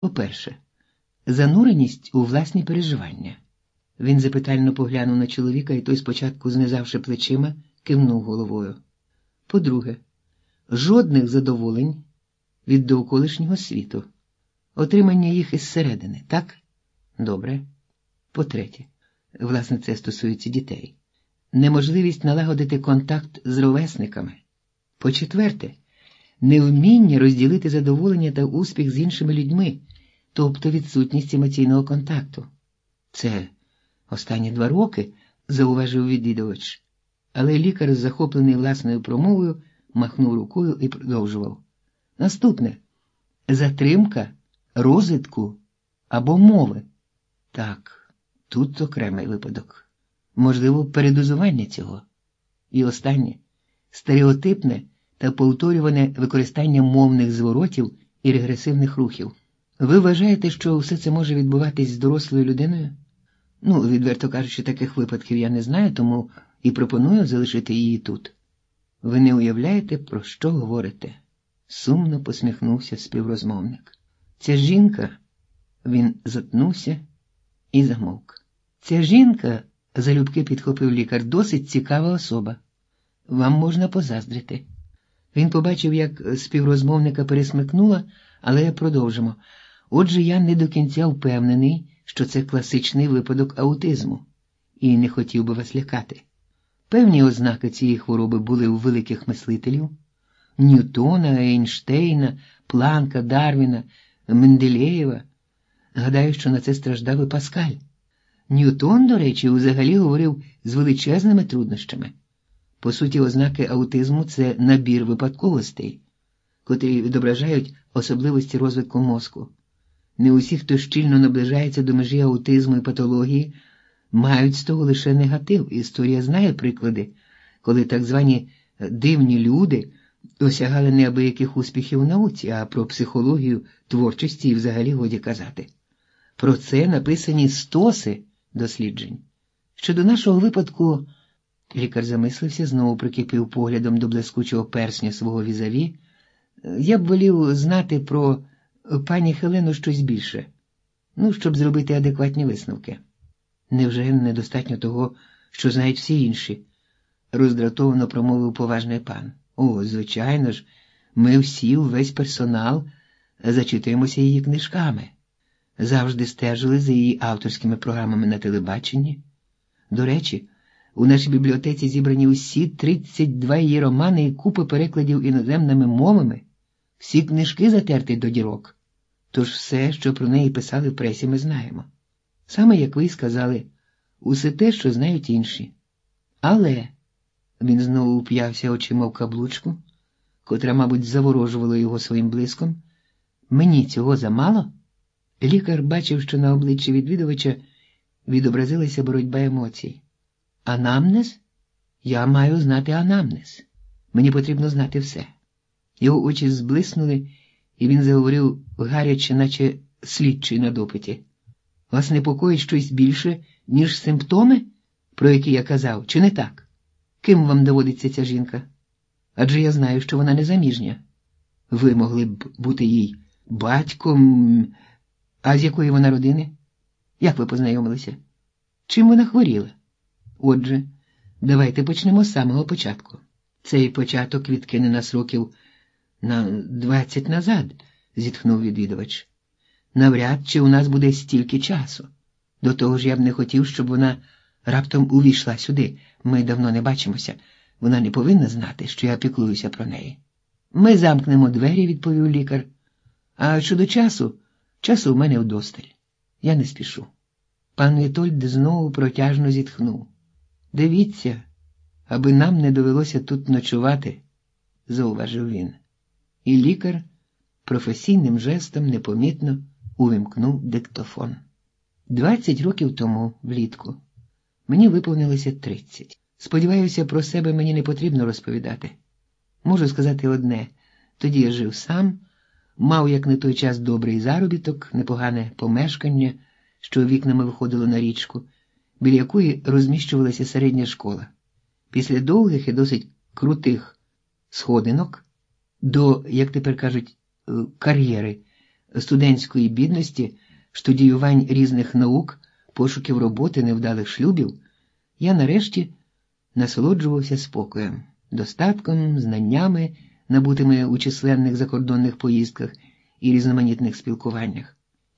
По-перше, зануреність у власні переживання. Він запитально поглянув на чоловіка, і той, спочатку, знизавши плечима, кивнув головою. По-друге, жодних задоволень від довколишнього світу, отримання їх із середини, так? Добре. По-третє, власне, це стосується дітей, неможливість налагодити контакт з ровесниками. По-четверте, невміння розділити задоволення та успіх з іншими людьми, тобто відсутність емоційного контакту. Це останні два роки, зауважив відвідувач, але лікар, захоплений власною промовою, махнув рукою і продовжував. Наступне затримка розвитку або мови. Так, тут окремий випадок. Можливо, передозування цього. І останнє стереотипне та повторюване використання мовних зворотів і регресивних рухів. Ви вважаєте, що все це може відбуватись з дорослою людиною? Ну, відверто кажучи, таких випадків я не знаю, тому і пропоную залишити її тут. Ви не уявляєте, про що говорите? Сумно посміхнувся співрозмовник. Ця жінка, він затнувся і замовк. Ця жінка, залюбки підхопив лікар, досить цікава особа. Вам можна позаздрити. Він побачив, як співрозмовника пересмикнула, але продовжимо. Отже, я не до кінця впевнений, що це класичний випадок аутизму, і не хотів би вас лякати. Певні ознаки цієї хвороби були у великих мислителів Ньютона, Ейнштейна, Планка, Дарвіна, Менделєєва. Гадаю, що на це страждав і Паскаль. Ньютон, до речі, взагалі говорив з величезними труднощами. По суті, ознаки аутизму це набір випадковостей, котрі відображають особливості розвитку мозку. Не усі, хто щільно наближається до межі аутизму і патології, мають з того лише негатив. Історія знає приклади, коли так звані дивні люди досягали неабияких успіхів у науці, а про психологію творчості і взагалі годі казати. Про це написані стоси досліджень. Щодо нашого випадку, лікар замислився, знову прикипів поглядом до блискучого персня свого візаві. Я б волів знати про пані Хелену щось більше, ну, щоб зробити адекватні висновки. Невже недостатньо того, що знають всі інші? роздратовано промовив поважний пан. О, звичайно ж, ми всі, увесь персонал, зачитуємося її книжками, завжди стежили за її авторськими програмами на телебаченні. До речі, у нашій бібліотеці зібрані усі 32 її романи і купи перекладів іноземними мовами, всі книжки затерті до дірок. Тож все, що про неї писали в пресі, ми знаємо. Саме як ви сказали, усе те, що знають інші. Але він знову уп'явся очима в каблучку, котра, мабуть, заворожувала його своїм блиском. Мені цього замало? Лікар бачив, що на обличчі відвідувача відобразилася боротьба емоцій. Анамнез? Я маю знати анамнез. Мені потрібно знати все. Його очі зблиснули, і він заговорив гаряче, наче слідчий на допиті. Вас непокоїть щось більше, ніж симптоми, про які я казав, чи не так? Ким вам доводиться ця жінка? Адже я знаю, що вона незаміжня. Ви могли б бути їй батьком, а з якої вона родини? Як ви познайомилися? Чим вона хворіла? Отже, давайте почнемо з самого початку. Цей початок відкине нас років на двадцять назад, зітхнув відвідувач. Навряд чи у нас буде стільки часу. До того ж я б не хотів, щоб вона раптом увійшла сюди. Ми давно не бачимося. Вона не повинна знати, що я піклуюся про неї. Ми замкнемо двері, відповів лікар. А щодо часу, часу в мене вдосталь. Я не спішу. Пан Вітольд знову протяжно зітхнув. Дивіться, аби нам не довелося тут ночувати, зауважив він. І лікар професійним жестом непомітно увімкнув диктофон. Двадцять років тому, влітку, мені виповнилося тридцять. Сподіваюся, про себе мені не потрібно розповідати. Можу сказати одне тоді я жив сам, мав, як на той час, добрий заробіток, непогане помешкання, що вікнами виходило на річку, біля якої розміщувалася середня школа. Після довгих і досить крутих сходинок до, як тепер кажуть, кар'єри студентської бідності, студіювань різних наук, пошуків роботи, невдалих шлюбів, я нарешті насолоджувався спокоєм, достатком, знаннями, набутими у численних закордонних поїздках і різноманітних спілкуваннях.